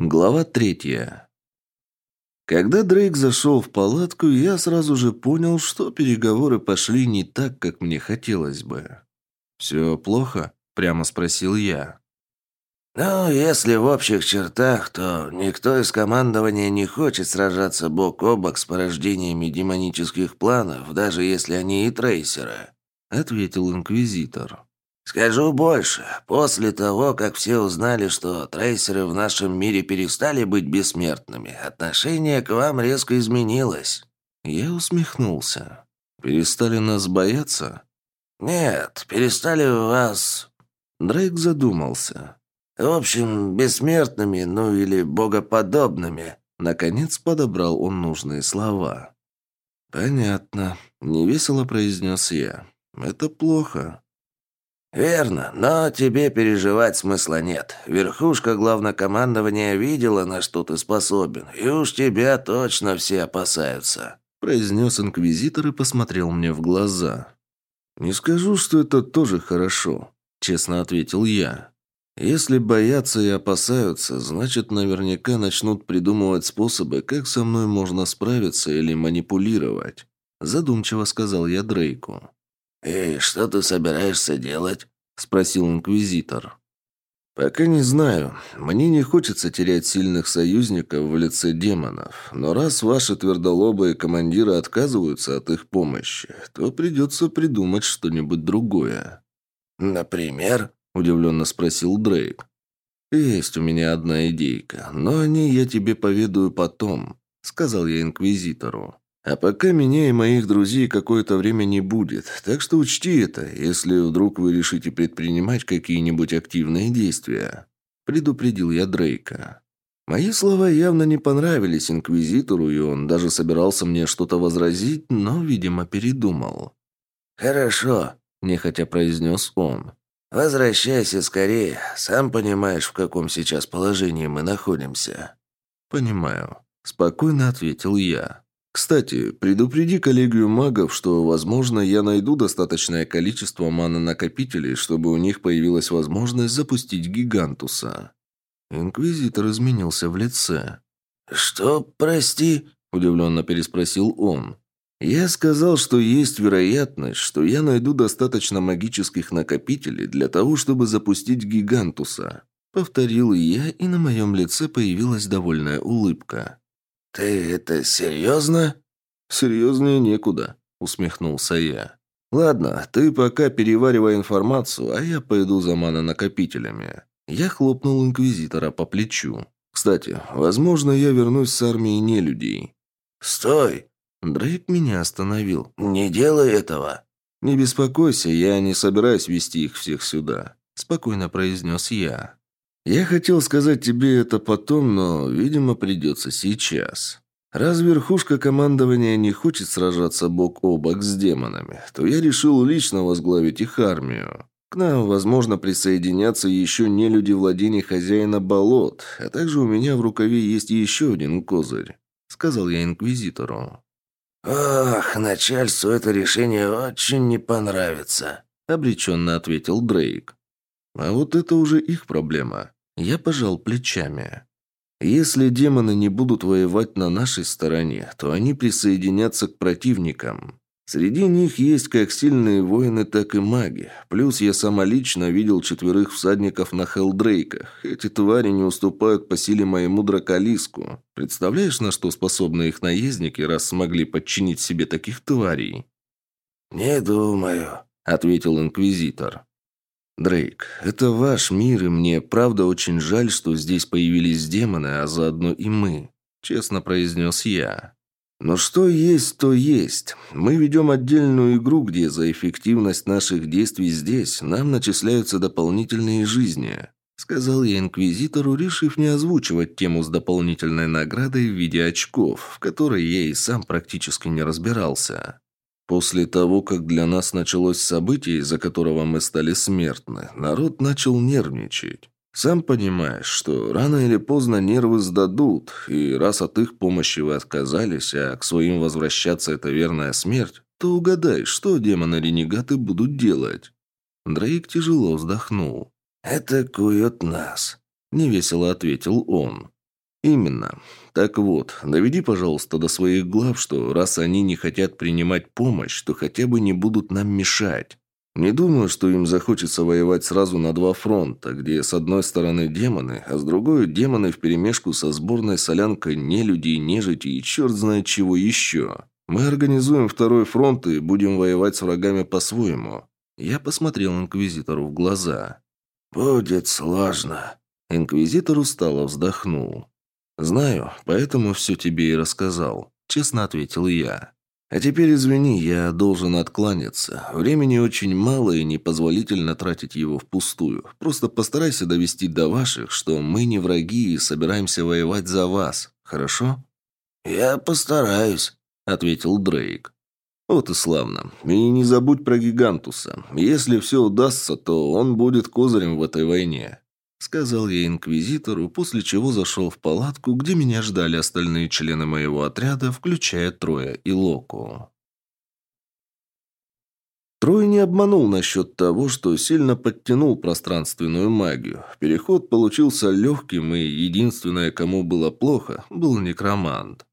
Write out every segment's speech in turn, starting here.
Глава третья. Когда Дрейк зашел в палатку, я сразу же понял, что переговоры пошли не так, как мне хотелось бы. «Все плохо?» – прямо спросил я. «Ну, если в общих чертах, то никто из командования не хочет сражаться бок о бок с порождениями демонических планов, даже если они и трейсеры», – ответил Инквизитор. Скажу больше. После того, как все узнали, что трейсеры в нашем мире перестали быть бессмертными, отношение к вам резко изменилось. Я усмехнулся. Перестали нас бояться? Нет, перестали вас... Дрейк задумался. В общем, бессмертными, ну или богоподобными. Наконец подобрал он нужные слова. «Понятно», — невесело произнес я. «Это плохо. «Верно, но тебе переживать смысла нет. Верхушка главнокомандования видела, на что ты способен, и уж тебя точно все опасаются», – произнес инквизитор и посмотрел мне в глаза. «Не скажу, что это тоже хорошо», – честно ответил я. «Если боятся и опасаются, значит, наверняка начнут придумывать способы, как со мной можно справиться или манипулировать», – задумчиво сказал я Дрейку. «И что ты собираешься делать?» – спросил инквизитор. «Пока не знаю. Мне не хочется терять сильных союзников в лице демонов. Но раз ваши твердолобые командиры отказываются от их помощи, то придется придумать что-нибудь другое». «Например?» – удивленно спросил Дрейк. «Есть у меня одна идейка, но о ней я тебе поведаю потом», – сказал я инквизитору. А пока меня и моих друзей какое-то время не будет, так что учти это, если вдруг вы решите предпринимать какие-нибудь активные действия», – предупредил я Дрейка. Мои слова явно не понравились Инквизитору, и он даже собирался мне что-то возразить, но, видимо, передумал. «Хорошо», – нехотя произнес он. «Возвращайся скорее. Сам понимаешь, в каком сейчас положении мы находимся». «Понимаю», – спокойно ответил я. Кстати, предупреди коллегию магов, что, возможно, я найду достаточное количество мана-накопителей, чтобы у них появилась возможность запустить гигантуса. Инквизитор изменился в лице. «Что, прости?» – удивленно переспросил он. «Я сказал, что есть вероятность, что я найду достаточно магических накопителей для того, чтобы запустить гигантуса». Повторил я, и на моем лице появилась довольная улыбка. «Ты это серьезно?» «Серьезнее некуда», — усмехнулся я. «Ладно, ты пока переваривай информацию, а я пойду за манонакопителями». Я хлопнул инквизитора по плечу. «Кстати, возможно, я вернусь с армией нелюдей». «Стой!» Дрейк меня остановил. «Не делай этого!» «Не беспокойся, я не собираюсь вести их всех сюда», – спокойно произнес я. Я хотел сказать тебе это потом, но, видимо, придется сейчас. Раз верхушка командования не хочет сражаться бок о бок с демонами, то я решил лично возглавить их армию. К нам, возможно, присоединятся еще не люди владения хозяина болот, а также у меня в рукаве есть еще один козырь», — сказал я инквизитору. «Ох, начальству это решение очень не понравится», — обреченно ответил Дрейк. «А вот это уже их проблема. Я пожал плечами. Если демоны не будут воевать на нашей стороне, то они присоединятся к противникам. Среди них есть как сильные воины, так и маги. Плюс я сама лично видел четверых всадников на Хелдрейках. Эти твари не уступают по силе моему драколиску. Представляешь, на что способны их наездники, раз смогли подчинить себе таких тварей? «Не думаю», — ответил инквизитор. «Дрейк, это ваш мир, и мне правда очень жаль, что здесь появились демоны, а заодно и мы», – честно произнес я. «Но что есть, то есть. Мы ведем отдельную игру, где за эффективность наших действий здесь нам начисляются дополнительные жизни», – сказал я инквизитору, решив не озвучивать тему с дополнительной наградой в виде очков, в которой я и сам практически не разбирался. После того, как для нас началось событие, из-за которого мы стали смертны, народ начал нервничать. Сам понимаешь, что рано или поздно нервы сдадут, и раз от их помощи вы отказались, а к своим возвращаться это верная смерть, то угадай, что демоны-ренегаты будут делать?» Дрейк тяжело вздохнул. «Это кует нас», — невесело ответил он. «Именно. Так вот, доведи, пожалуйста, до своих глав, что раз они не хотят принимать помощь, то хотя бы не будут нам мешать. Не думаю, что им захочется воевать сразу на два фронта, где с одной стороны демоны, а с другой демоны вперемешку со сборной солянкой нелюдей, нежити и черт знает чего еще. Мы организуем второй фронт и будем воевать с врагами по-своему». Я посмотрел Инквизитору в глаза. «Будет сложно». Инквизитор устало вздохнул. «Знаю, поэтому все тебе и рассказал», — честно ответил я. «А теперь извини, я должен откланяться. Времени очень мало и непозволительно тратить его впустую. Просто постарайся довести до ваших, что мы не враги и собираемся воевать за вас. Хорошо?» «Я постараюсь», — ответил Дрейк. «Вот и славно. И не забудь про Гигантуса. Если все удастся, то он будет козырем в этой войне. Сказал я инквизитору, после чего зашел в палатку, где меня ждали остальные члены моего отряда, включая Троя и Локу. Трой не обманул насчет того, что сильно подтянул пространственную магию. Переход получился легким, и единственное, кому было плохо, был некромант.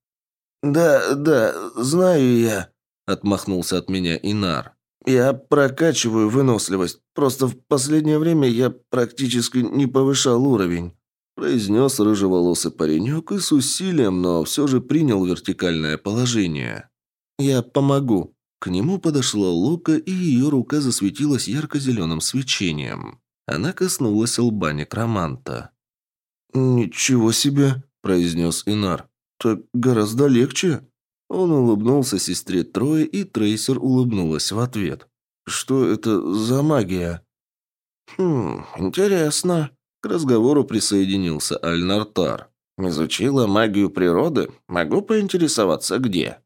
«Да, да, знаю я», — отмахнулся от меня Инар. «Я прокачиваю выносливость. Просто в последнее время я практически не повышал уровень», произнес рыжеволосый паренек и с усилием, но все же принял вертикальное положение. «Я помогу». К нему подошла Лука, и ее рука засветилась ярко-зеленым свечением. Она коснулась лба некроманта. «Ничего себе!» – произнес Инар. «Так гораздо легче». Он улыбнулся сестре Трое, и Трейсер улыбнулась в ответ. «Что это за магия?» «Хм, интересно». К разговору присоединился Альнартар. «Изучила магию природы? Могу поинтересоваться, где?»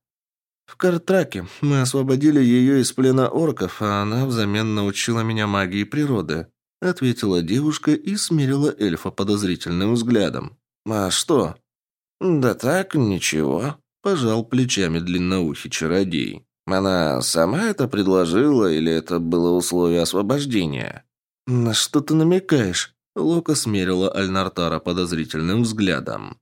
«В Картраке. Мы освободили ее из плена орков, а она взамен научила меня магии природы», ответила девушка и смирила эльфа подозрительным взглядом. «А что?» «Да так, ничего», Пожал плечами длинноухий чародей. Она сама это предложила или это было условие освобождения? На что ты намекаешь? Лока смерила Альнартара подозрительным взглядом.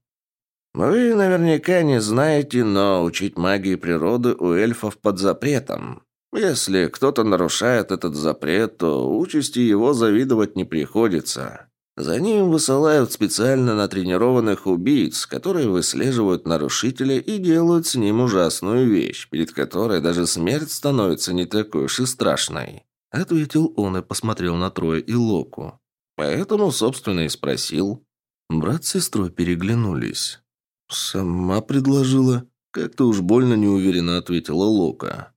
«Вы наверняка не знаете, но учить магии природы у эльфов под запретом. Если кто-то нарушает этот запрет, то участи его завидовать не приходится. За ним высылают специально натренированных убийц, которые выслеживают нарушителя и делают с ним ужасную вещь, перед которой даже смерть становится не такой уж и страшной. Ответил он и посмотрел на Троя и Локу. Поэтому, собственно, и спросил. Брат с сестрой переглянулись. «Сама предложила?» Как-то уж больно неуверенно ответила Лока.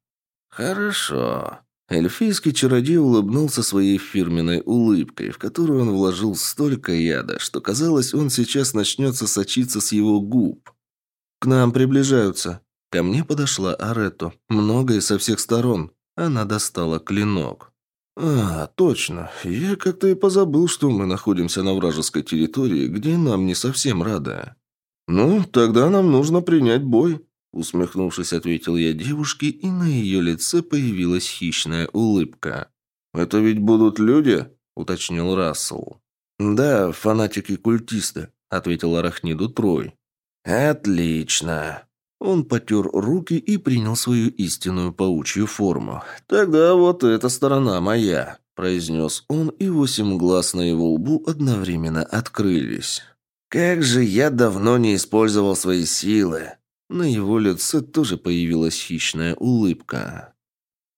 «Хорошо. Эльфийский чародей улыбнулся своей фирменной улыбкой, в которую он вложил столько яда, что казалось, он сейчас начнет сочиться с его губ. «К нам приближаются». Ко мне подошла Аретто. Много и со всех сторон. Она достала клинок. «А, точно. Я как-то и позабыл, что мы находимся на вражеской территории, где нам не совсем рады. Ну, тогда нам нужно принять бой». Усмехнувшись, ответил я девушке, и на ее лице появилась хищная улыбка. «Это ведь будут люди?» – уточнил Рассел. «Да, фанатики-культисты», – ответил Арахниду Трой. «Отлично!» Он потер руки и принял свою истинную паучью форму. «Тогда вот эта сторона моя», – произнес он, и восемь глаз на его лбу одновременно открылись. «Как же я давно не использовал свои силы!» На его лице тоже появилась хищная улыбка.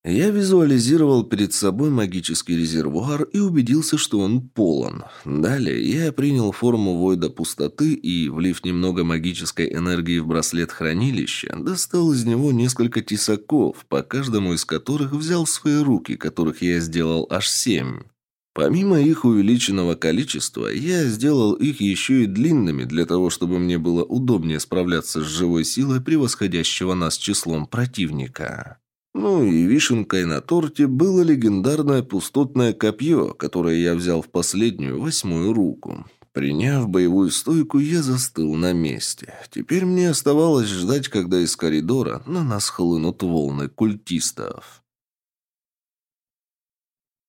Я визуализировал перед собой магический резервуар и убедился, что он полон. Далее я принял форму Войда Пустоты и, влив немного магической энергии в браслет хранилища, достал из него несколько тесаков, по каждому из которых взял свои руки, которых я сделал аж семь. Помимо их увеличенного количества, я сделал их еще и длинными для того, чтобы мне было удобнее справляться с живой силой превосходящего нас числом противника. Ну и вишенкой на торте было легендарное пустотное копье, которое я взял в последнюю, восьмую руку. Приняв боевую стойку, я застыл на месте. Теперь мне оставалось ждать, когда из коридора на нас хлынут волны культистов.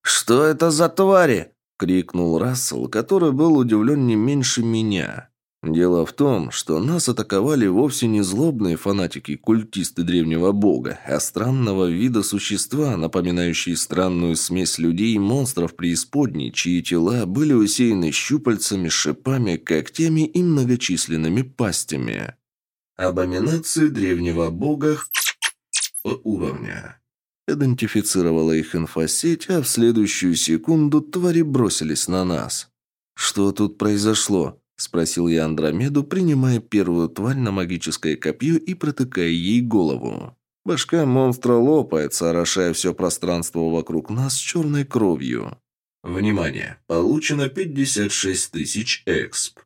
«Что это за твари?» — крикнул Рассел, который был удивлен не меньше меня. Дело в том, что нас атаковали вовсе не злобные фанатики-культисты древнего бога, а странного вида существа, напоминающие странную смесь людей и монстров преисподней, чьи тела были усеяны щупальцами, шипами, когтями и многочисленными пастями. Абоминации древнего бога уровня. Идентифицировала их инфосеть, а в следующую секунду твари бросились на нас. Что тут произошло? – спросил я Андромеду, принимая первую тварь на магическое копье и протыкая ей голову. Башка монстра лопается, орошая все пространство вокруг нас черной кровью. Внимание! Получено 56 тысяч эксп.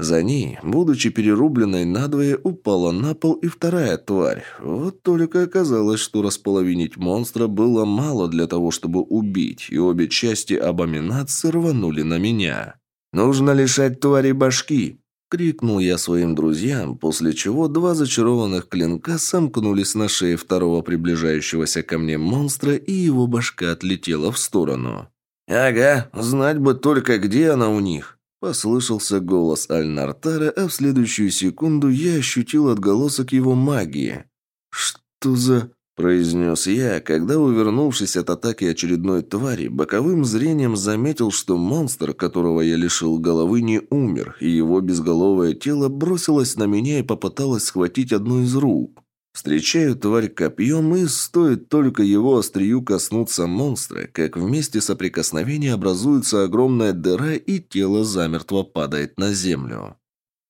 За ней, будучи перерубленной надвое, упала на пол и вторая тварь. Вот только оказалось, что располовинить монстра было мало для того, чтобы убить, и обе части абоминации рванули на меня. «Нужно лишать твари башки!» — крикнул я своим друзьям, после чего два зачарованных клинка сомкнулись на шее второго приближающегося ко мне монстра, и его башка отлетела в сторону. «Ага, знать бы только, где она у них!» Послышался голос Аль-Нартара, а в следующую секунду я ощутил отголосок его магии. «Что за...» произнес я, когда, увернувшись от атаки очередной твари, боковым зрением заметил, что монстр, которого я лишил головы, не умер, и его безголовое тело бросилось на меня и попыталось схватить одну из рук. Встречаю тварь копьем, и стоит только его острию коснуться монстра, как вместе соприкосновения образуется огромная дыра, и тело замертво падает на землю.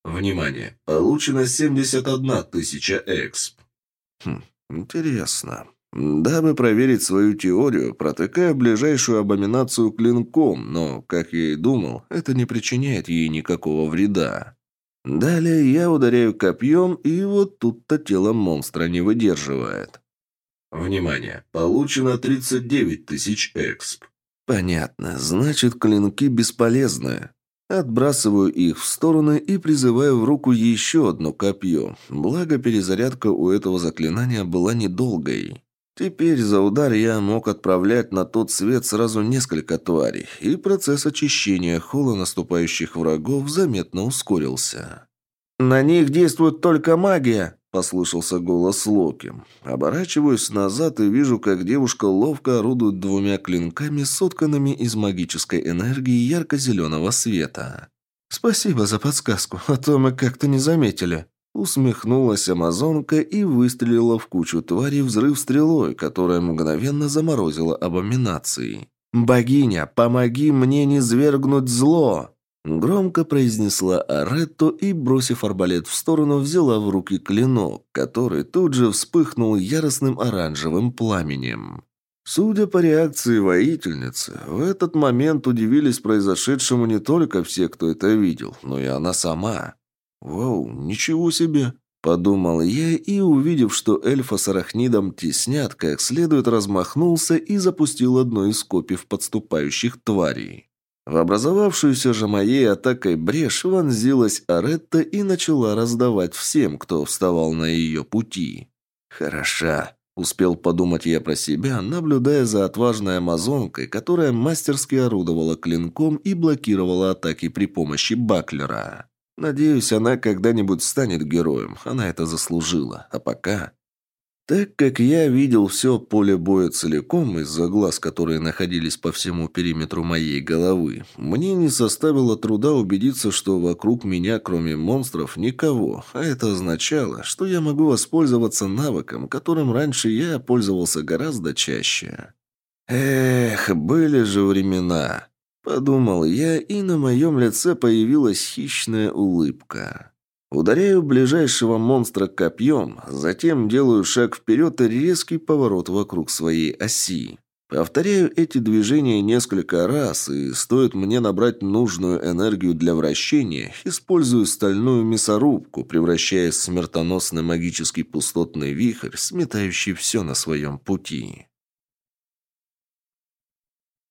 Внимание! Получено 71 тысяча эксп. Хм, Интересно. Дабы проверить свою теорию, протыкаю ближайшую абоминацию клинком, но, как я и думал, это не причиняет ей никакого вреда. Далее я ударяю копьем, и вот тут-то тело монстра не выдерживает. Внимание! Получено 39 тысяч эксп. Понятно. Значит, клинки бесполезны. Отбрасываю их в стороны и призываю в руку еще одно копье. Благо, перезарядка у этого заклинания была недолгой. Теперь за удар я мог отправлять на тот свет сразу несколько тварей, и процесс очищения холла наступающих врагов заметно ускорился. «На них действует только магия!» – послышался голос Локи. Оборачиваюсь назад и вижу, как девушка ловко орудует двумя клинками, сотканными из магической энергии ярко-зеленого света. «Спасибо за подсказку, а то мы как-то не заметили». Усмехнулась амазонка и выстрелила в кучу тварей взрыв стрелой, которая мгновенно заморозила абоминации. «Богиня, помоги мне не свергнуть зло!» Громко произнесла Аретто и, бросив арбалет в сторону, взяла в руки клинок, который тут же вспыхнул яростным оранжевым пламенем. Судя по реакции воительницы, в этот момент удивились произошедшему не только все, кто это видел, но и она сама. «Вау, ничего себе!» – подумал я и, увидев, что эльфа с арахнидом теснят, как следует размахнулся и запустил одно из копий в подступающих тварей. В образовавшуюся же моей атакой брешь вонзилась Аретта и начала раздавать всем, кто вставал на ее пути. «Хороша», — успел подумать я про себя, наблюдая за отважной амазонкой, которая мастерски орудовала клинком и блокировала атаки при помощи баклера. Надеюсь, она когда-нибудь станет героем, она это заслужила. А пока... Так как я видел все поле боя целиком из-за глаз, которые находились по всему периметру моей головы, мне не составило труда убедиться, что вокруг меня, кроме монстров, никого, а это означало, что я могу воспользоваться навыком, которым раньше я пользовался гораздо чаще. Эх, были же времена. Подумал я, и на моем лице появилась хищная улыбка. Ударяю ближайшего монстра копьем, затем делаю шаг вперед и резкий поворот вокруг своей оси. Повторяю эти движения несколько раз, и стоит мне набрать нужную энергию для вращения, использую стальную мясорубку, превращаясь в смертоносный магический пустотный вихрь, сметающий все на своем пути.